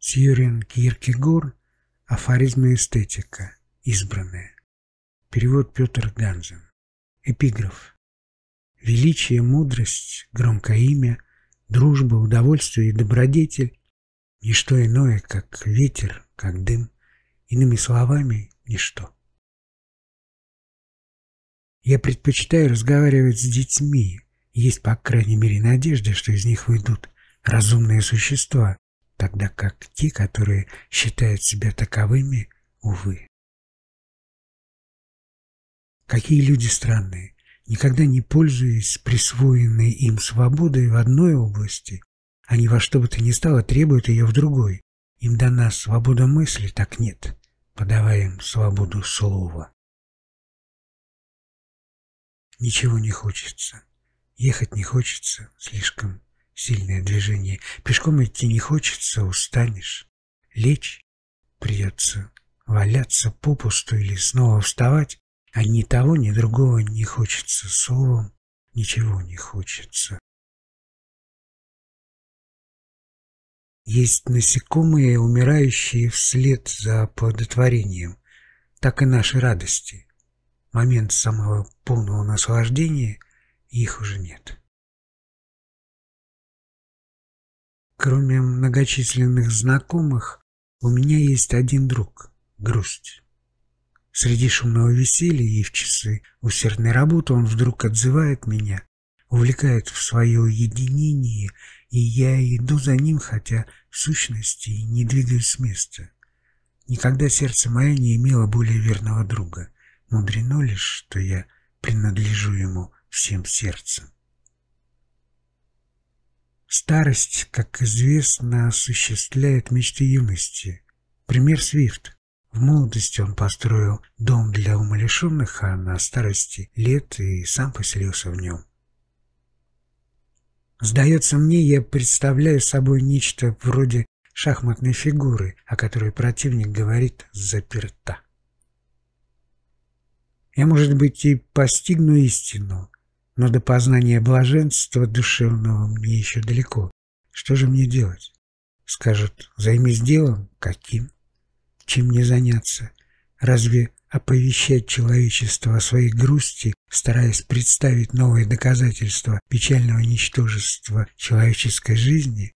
Сьюрин Киркегор «Афоризмы эстетика. Избранная». Перевод Петр Ганзен. Эпиграф. Величие, мудрость, громкое имя, дружба, удовольствие и добродетель – ничто иное, как ветер, как дым, иными словами, ничто. Я предпочитаю разговаривать с детьми, есть, по крайней мере, надежда, что из них выйдут разумные существа, тогда как те, которые считают себя таковыми, увы. Какие люди странные, никогда не пользуясь присвоенной им свободой в одной области, они во что бы то ни стало требуют ее в другой. Им дана свобода мысли, так нет, подавая им свободу слова. Ничего не хочется. Ехать не хочется, слишком сильное движение. Пешком идти не хочется, устанешь. Лечь придется валяться попусту или снова вставать, а ни того, ни другого не хочется. Словом, ничего не хочется. Есть насекомые, умирающие вслед за плодотворением, так и наши радости. Момент самого полного наслаждения их уже нет. Кроме многочисленных знакомых, у меня есть один друг — грусть. Среди шумного веселья и в часы усердной работы он вдруг отзывает меня, увлекает в свое уединение, и я иду за ним, хотя в сущности не двигаюсь с места. Никогда сердце мое не имело более верного друга. Мудрено лишь, что я принадлежу ему всем сердцем. Старость, как известно, осуществляет мечты юности. Пример Свифт. В молодости он построил дом для умалишенных, а на старости лет и сам поселился в нем. Сдается мне, я представляю собой нечто вроде шахматной фигуры, о которой противник говорит «заперта». Я, может быть, и постигну истину, но до познания блаженства душевного мне еще далеко. Что же мне делать? Скажут, займись делом? Каким? Чем мне заняться? Разве оповещать человечество о своей грусти, стараясь представить новые доказательства печального ничтожества человеческой жизни?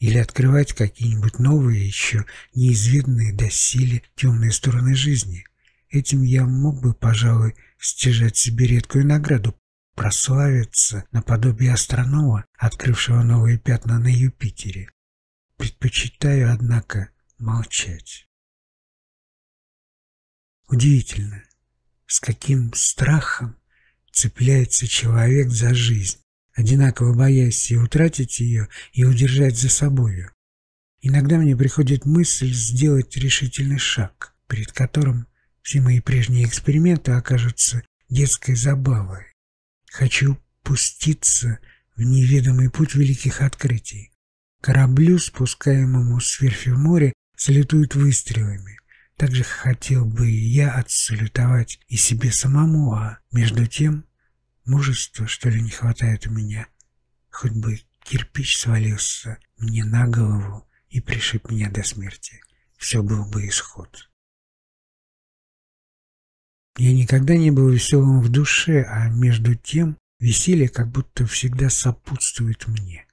Или открывать какие-нибудь новые, еще неизведанные доселе темные стороны жизни? Этим я мог бы, пожалуй, стяжать себе редкую награду прославиться наподобие астронома, открывшего новые пятна на Юпитере. Предпочитаю, однако, молчать. Удивительно, с каким страхом цепляется человек за жизнь, одинаково боясь и утратить ее, и удержать за собою. Иногда мне приходит мысль сделать решительный шаг, перед которым все мои прежние эксперименты окажутся детской забавой. Хочу пуститься в неведомый путь великих открытий. Кораблю, спускаемому с верфи в море, салютуют выстрелами. Также хотел бы и я отсалютовать и себе самому, а между тем мужества, что ли, не хватает у меня. Хоть бы кирпич свалился мне на голову и пришиб меня до смерти. Все был бы исход. Я никогда не был веселым в душе, а между тем веселье как будто всегда сопутствует мне.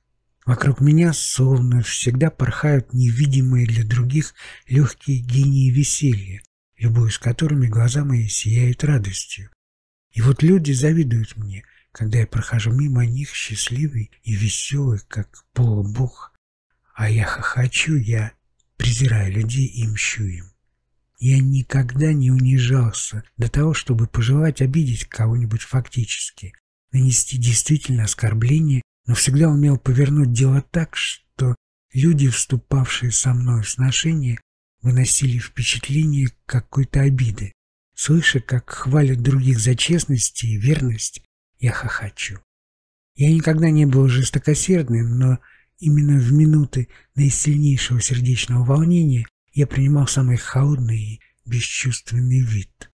Вокруг меня словно всегда порхают невидимые для других легкие гении веселья, любую из которыми глаза мои сияют радостью. И вот люди завидуют мне, когда я прохожу мимо них счастливый и веселый, как полубог, а я хохочу, я презираю людей и мщу им. Я никогда не унижался до того, чтобы пожелать обидеть кого-нибудь фактически, нанести действительно оскорбление, но всегда умел повернуть дело так, что люди, вступавшие со мной в сношение, выносили впечатление какой-то обиды. Слыша, как хвалят других за честность и верность, я хохочу. Я никогда не был жестокосердным, но именно в минуты наисильнейшего сердечного волнения я принимал самый холодный и бесчувственный вид.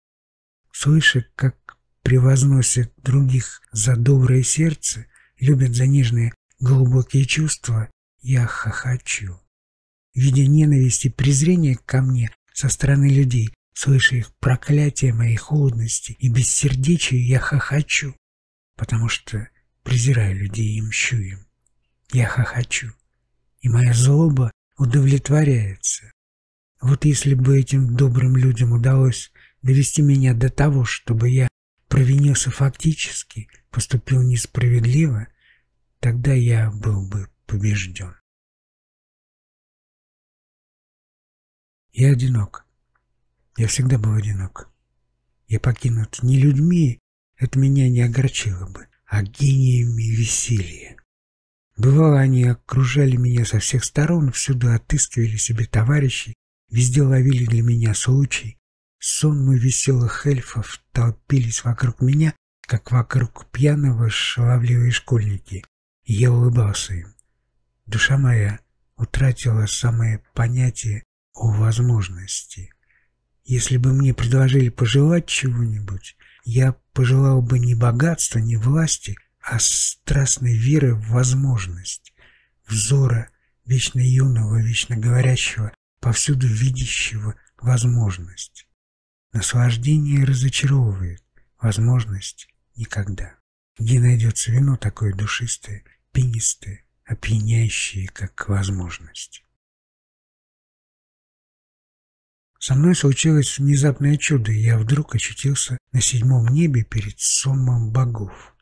Слыша, как превозносят других за доброе сердце, любят за нежные глубокие чувства, я хохочу. видя ненависть и презрение ко мне со стороны людей, слыша их проклятие моей холодности и бессердечия, я хохочу, потому что презираю людей и мщу им. Я хохочу, и моя злоба удовлетворяется. Вот если бы этим добрым людям удалось довести меня до того, чтобы я провинился фактически, поступил несправедливо, тогда я был бы побежден. Я одинок. Я всегда был одинок. Я покинут не людьми, это меня не огорчило бы, а гениями веселья. Бывало, они окружали меня со всех сторон, всюду отыскивали себе товарищей, везде ловили для меня случай. Сонмы веселых эльфов толпились вокруг меня, как вокруг пьяного шаловливые школьники, и я улыбался им. Душа моя утратила самое понятие о возможности. Если бы мне предложили пожелать чего-нибудь, я пожелал бы не богатства, не власти, а страстной веры в возможность, взора вечно юного, вечно говорящего, повсюду видящего возможность. Наслаждение разочаровывает, возможность никогда. Где найдется вино такое душистое, пенистое, опьяняющее, как возможность? Со мной случилось внезапное чудо, и я вдруг очутился на седьмом небе перед сонмом богов.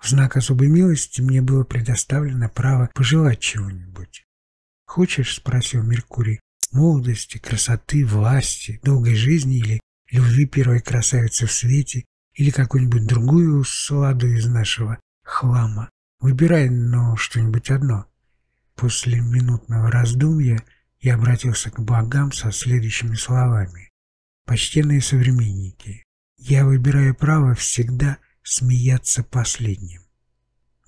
В знак особой милости мне было предоставлено право пожелать чего-нибудь. «Хочешь?» — спросил Меркурий. «Молодости, красоты, власти, долгой жизни или любви первой красавицы в свете, или какую-нибудь другую сладу из нашего хлама. Выбирай, но что-нибудь одно». После минутного раздумья я обратился к богам со следующими словами. «Почтенные современники, я выбираю право всегда смеяться последним».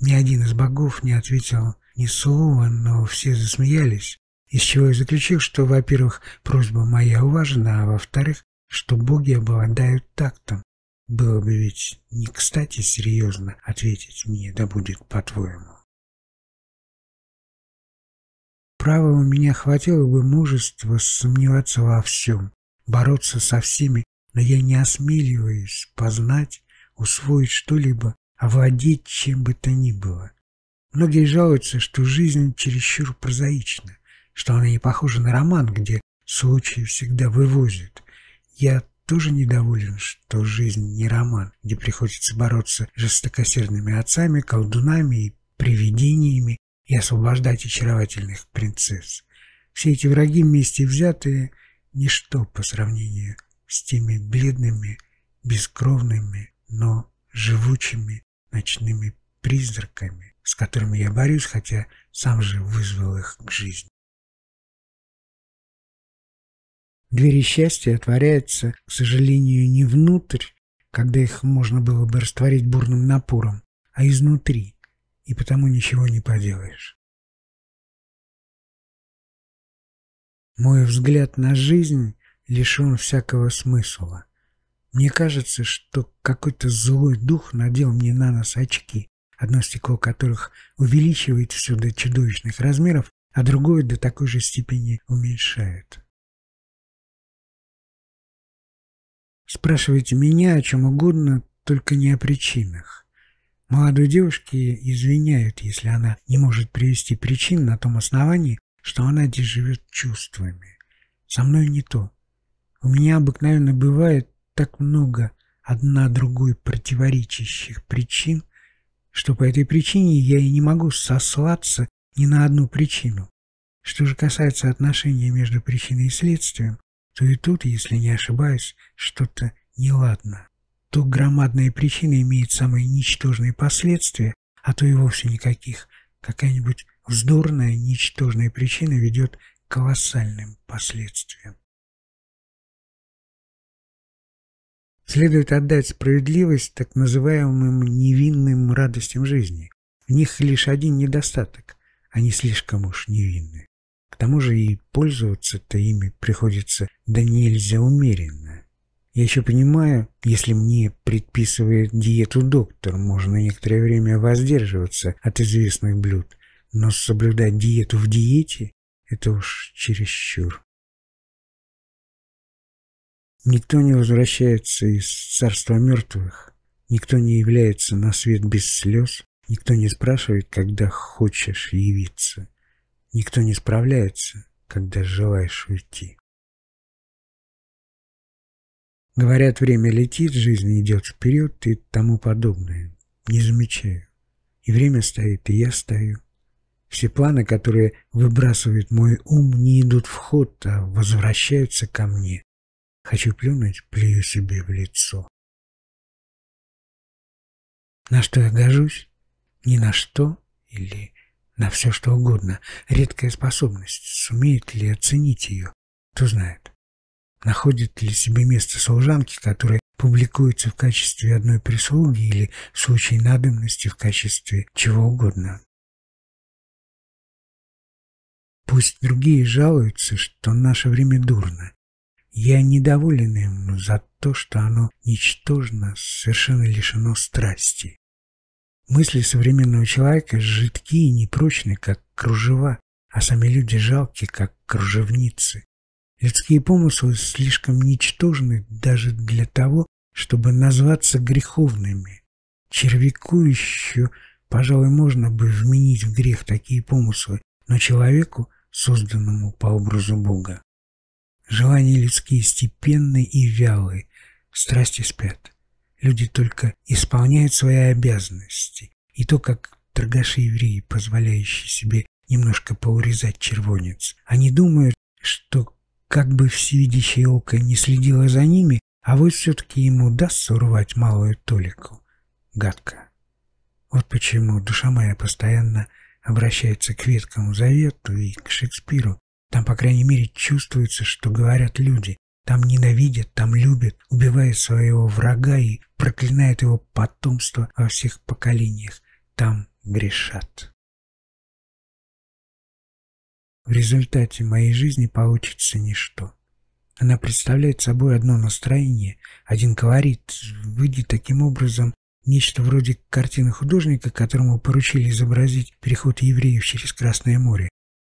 Ни один из богов не ответил ни слова, но все засмеялись, из чего я заключил, что, во-первых, просьба моя уважена, а во-вторых, что боги обладают тактом. Было бы ведь не кстати серьезно ответить мне, да будет по-твоему. Право у меня хватило бы мужества сомневаться во всем, бороться со всеми, но я не осмеливаюсь познать, усвоить что-либо, овладеть чем бы то ни было. Многие жалуются, что жизнь чересчур прозаична, что она не похожа на роман, где случаи всегда вывозят. Я тоже недоволен, что жизнь не роман, где приходится бороться с жестокосердными отцами, колдунами и привидениями, и освобождать очаровательных принцесс. Все эти враги вместе взятые – ничто по сравнению с теми бледными, бескровными, но живучими ночными призраками, с которыми я борюсь, хотя сам же вызвал их к жизни. Двери счастья отворяются, к сожалению, не внутрь, когда их можно было бы растворить бурным напором, а изнутри, и потому ничего не поделаешь. Мой взгляд на жизнь лишен всякого смысла. Мне кажется, что какой-то злой дух надел мне на нос очки, одно стекло которых увеличивает все до чудовищных размеров, а другое до такой же степени уменьшает. Спрашивайте меня о чем угодно, только не о причинах. Молодой девушке извиняют, если она не может привести причин на том основании, что она здесь живет чувствами. Со мной не то. У меня обыкновенно бывает так много одна другой противоречащих причин, что по этой причине я и не могу сослаться ни на одну причину. Что же касается отношения между причиной и следствием, то и тут, если не ошибаюсь, что-то неладно то громадная причина имеет самые ничтожные последствия, а то и вовсе никаких. Какая-нибудь вздорная, ничтожная причина ведет к колоссальным последствиям. Следует отдать справедливость так называемым невинным радостям жизни. В них лишь один недостаток – они слишком уж невинны. Тому же и пользоваться-то ими приходится да нельзя умеренно. Я еще понимаю, если мне предписывает диету доктор, можно некоторое время воздерживаться от известных блюд, но соблюдать диету в диете – это уж чересчур. Никто не возвращается из царства мертвых, никто не является на свет без слез, никто не спрашивает, когда хочешь явиться, никто не справляется, когда желаешь уйти. Говорят, время летит, жизнь идет вперед и тому подобное. Не замечаю. И время стоит, и я стою. Все планы, которые выбрасывает мой ум, не идут в ход, а возвращаются ко мне. Хочу плюнуть, плюю себе в лицо. На что я гожусь? Ни на что или на все что угодно. Редкая способность. Сумеет ли оценить ее? Кто знает. Находит ли себе место служанки, которая публикуется в качестве одной прислуги или в случае надобности в качестве чего угодно. Пусть другие жалуются, что наше время дурно. Я недоволен им за то, что оно ничтожно, совершенно лишено страсти. Мысли современного человека жидки и непрочны, как кружева, а сами люди жалки, как кружевницы. Людские помыслы слишком ничтожны даже для того, чтобы назваться греховными. Червяку еще, пожалуй, можно бы вменить в грех такие помыслы, но человеку, созданному по образу Бога, желания людские степенны и вялые, страсти спят. Люди только исполняют свои обязанности, и то, как торгаши-евреи, позволяющие себе немножко поурезать червонец, они думают, что как бы всевидящее око не следило за ними, а вот все-таки ему удастся урвать малую толику. Гадко. Вот почему душа моя постоянно обращается к Ветхому Завету и к Шекспиру. Там, по крайней мере, чувствуется, что говорят люди. Там ненавидят, там любят, убивают своего врага и проклинают его потомство во всех поколениях. Там грешат. В результате моей жизни получится ничто. Она представляет собой одно настроение, один колорит, выйдет таким образом нечто вроде картины художника, которому поручили изобразить переход евреев через Красное море.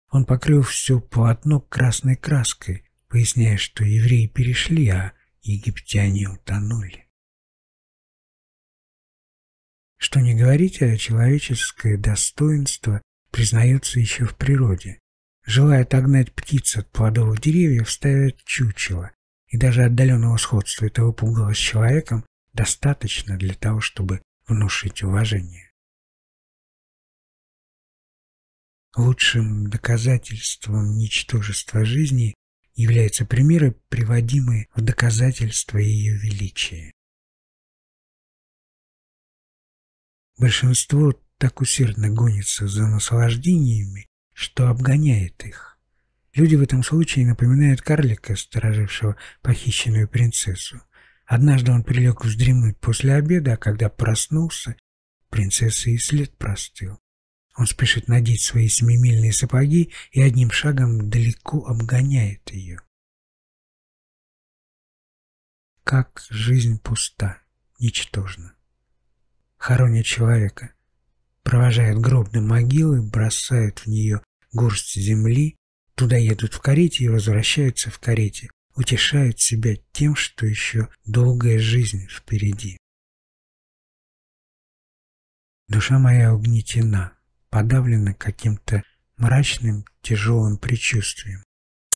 Он покрыл все полотно красной краской, поясняя, что евреи перешли, а египтяне утонули. Что не говорить, а человеческое достоинство признается еще в природе. Желая отогнать птиц от плодовых деревьев, ставят чучело, и даже отдаленного сходства этого пугала с человеком достаточно для того, чтобы внушить уважение. Лучшим доказательством ничтожества жизни являются примеры, приводимые в доказательство ее величия. Большинство так усердно гонится за наслаждениями, что обгоняет их. Люди в этом случае напоминают карлика, сторожившего похищенную принцессу. Однажды он прилег вздремнуть после обеда, а когда проснулся, принцесса и след простыл. Он спешит надеть свои семимильные сапоги и одним шагом далеко обгоняет ее. Как жизнь пуста, ничтожна. Хоронят человека, провожают гроб до могилы, бросают в нее горсть земли, туда едут в карете и возвращаются в карете, утешают себя тем, что еще долгая жизнь впереди. Душа моя угнетена, подавлена каким-то мрачным, тяжелым предчувствием.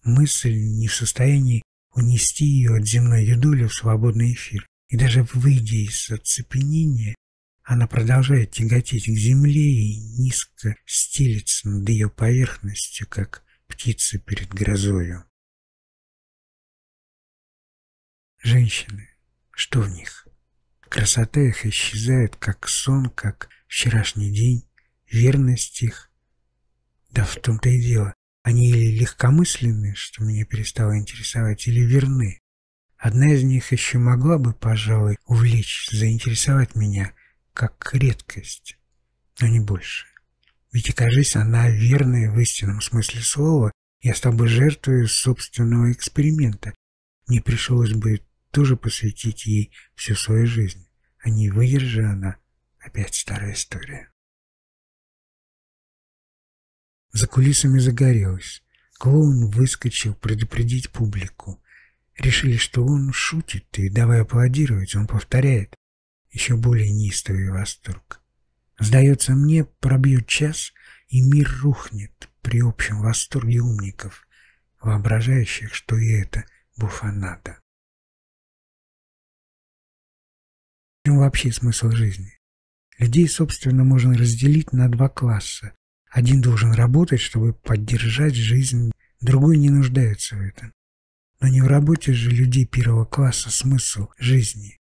Мысль не в состоянии унести ее от земной юдоли в свободный эфир. И даже выйдя из оцепенения, она продолжает тяготеть к земле и низко стелится над ее поверхностью, как птица перед грозою. Женщины, что в них? Красота их исчезает, как сон, как вчерашний день, верность их. Да в том-то и дело, они или легкомысленны, что меня перестало интересовать, или верны. Одна из них еще могла бы, пожалуй, увлечь, заинтересовать меня – как редкость, но не больше. Ведь окажись она верной в истинном смысле слова, я стал бы жертвой собственного эксперимента. Мне пришлось бы тоже посвятить ей всю свою жизнь, а не выдержи она опять старая история. За кулисами загорелось. Клоун выскочил предупредить публику. Решили, что он шутит, и, давай аплодировать, он повторяет. Еще более неистовый восторг. Сдается мне, пробьет час, и мир рухнет при общем восторге умников, воображающих, что и это буфанада. В чем вообще смысл жизни? Людей, собственно, можно разделить на два класса. Один должен работать, чтобы поддержать жизнь, другой не нуждается в этом. Но не в работе же людей первого класса смысл жизни.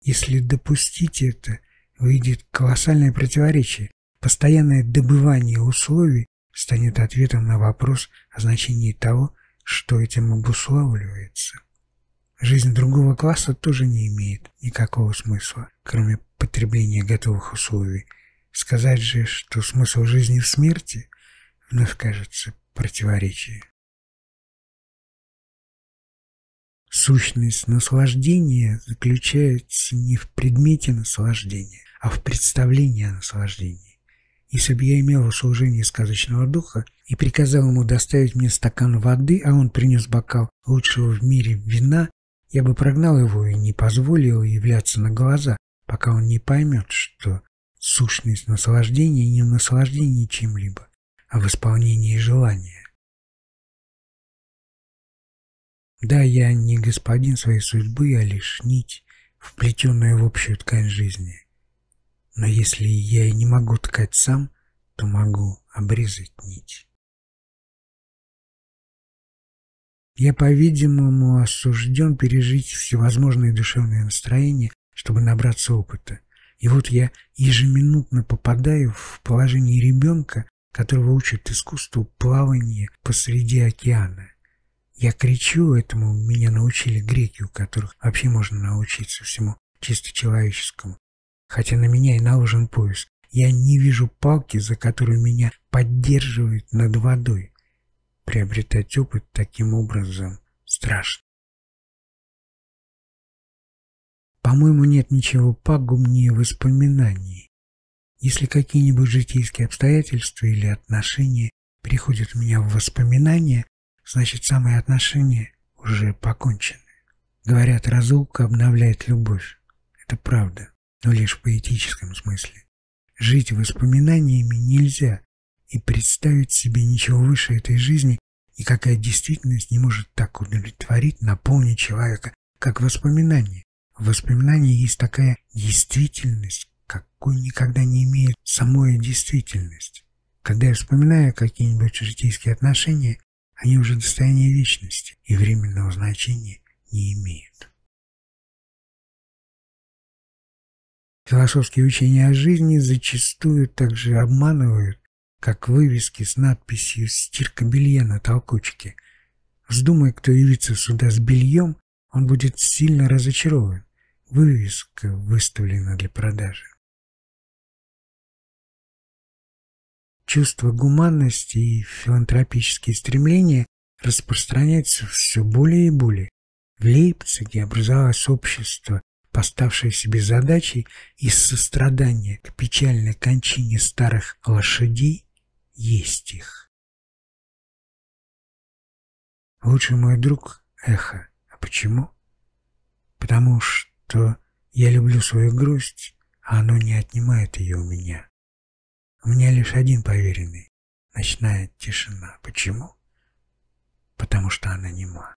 Если допустить это, выйдет колоссальное противоречие. Постоянное добывание условий станет ответом на вопрос о значении того, что этим обуславливается. Жизнь другого класса тоже не имеет никакого смысла, кроме потребления готовых условий. Сказать же, что смысл жизни в смерти, вновь кажется противоречие. Сущность наслаждения заключается не в предмете наслаждения, а в представлении о наслаждении. Если бы я имел услужение сказочного духа и приказал ему доставить мне стакан воды, а он принес бокал лучшего в мире вина, я бы прогнал его и не позволил являться на глаза, пока он не поймет, что сущность наслаждения не в наслаждении чем-либо, а в исполнении желания. Да, я не господин своей судьбы, а лишь нить, вплетенная в общую ткань жизни. Но если я и не могу ткать сам, то могу обрезать нить. Я, по-видимому, осужден пережить всевозможные душевные настроения, чтобы набраться опыта. И вот я ежеминутно попадаю в положение ребенка, которого учат искусству плавания посреди океана. Я кричу этому, меня научили греки, у которых вообще можно научиться всему чисто человеческому. Хотя на меня и наложен пояс. Я не вижу палки, за которую меня поддерживают над водой. Приобретать опыт таким образом страшно. По-моему, нет ничего пагубнее воспоминаний. Если какие-нибудь житейские обстоятельства или отношения приходят у меня в воспоминания, значит самые отношения уже покончены. Говорят, разлука обновляет любовь. Это правда, но лишь в поэтическом смысле. Жить воспоминаниями нельзя, и представить себе ничего выше этой жизни никакая действительность не может так удовлетворить, наполнить человека, как воспоминание. В воспоминании есть такая действительность, какой никогда не имеет самая действительность. Когда я вспоминаю какие-нибудь житейские отношения, они уже достояние вечности и временного значения не имеют. Философские учения о жизни зачастую также обманывают, как вывески с надписью «Стирка белья на толкучке». Вздумай, кто явится сюда с бельем, он будет сильно разочарован. Вывеска выставлена для продажи. чувство гуманности и филантропические стремления распространяются все более и более. В Лейпциге образовалось общество, поставшее себе задачей из сострадания к печальной кончине старых лошадей есть их. Лучший мой друг — эхо. А почему? Потому что я люблю свою грусть, а оно не отнимает ее у меня. У меня лишь один поверенный. Ночная тишина. Почему? Потому что она нема.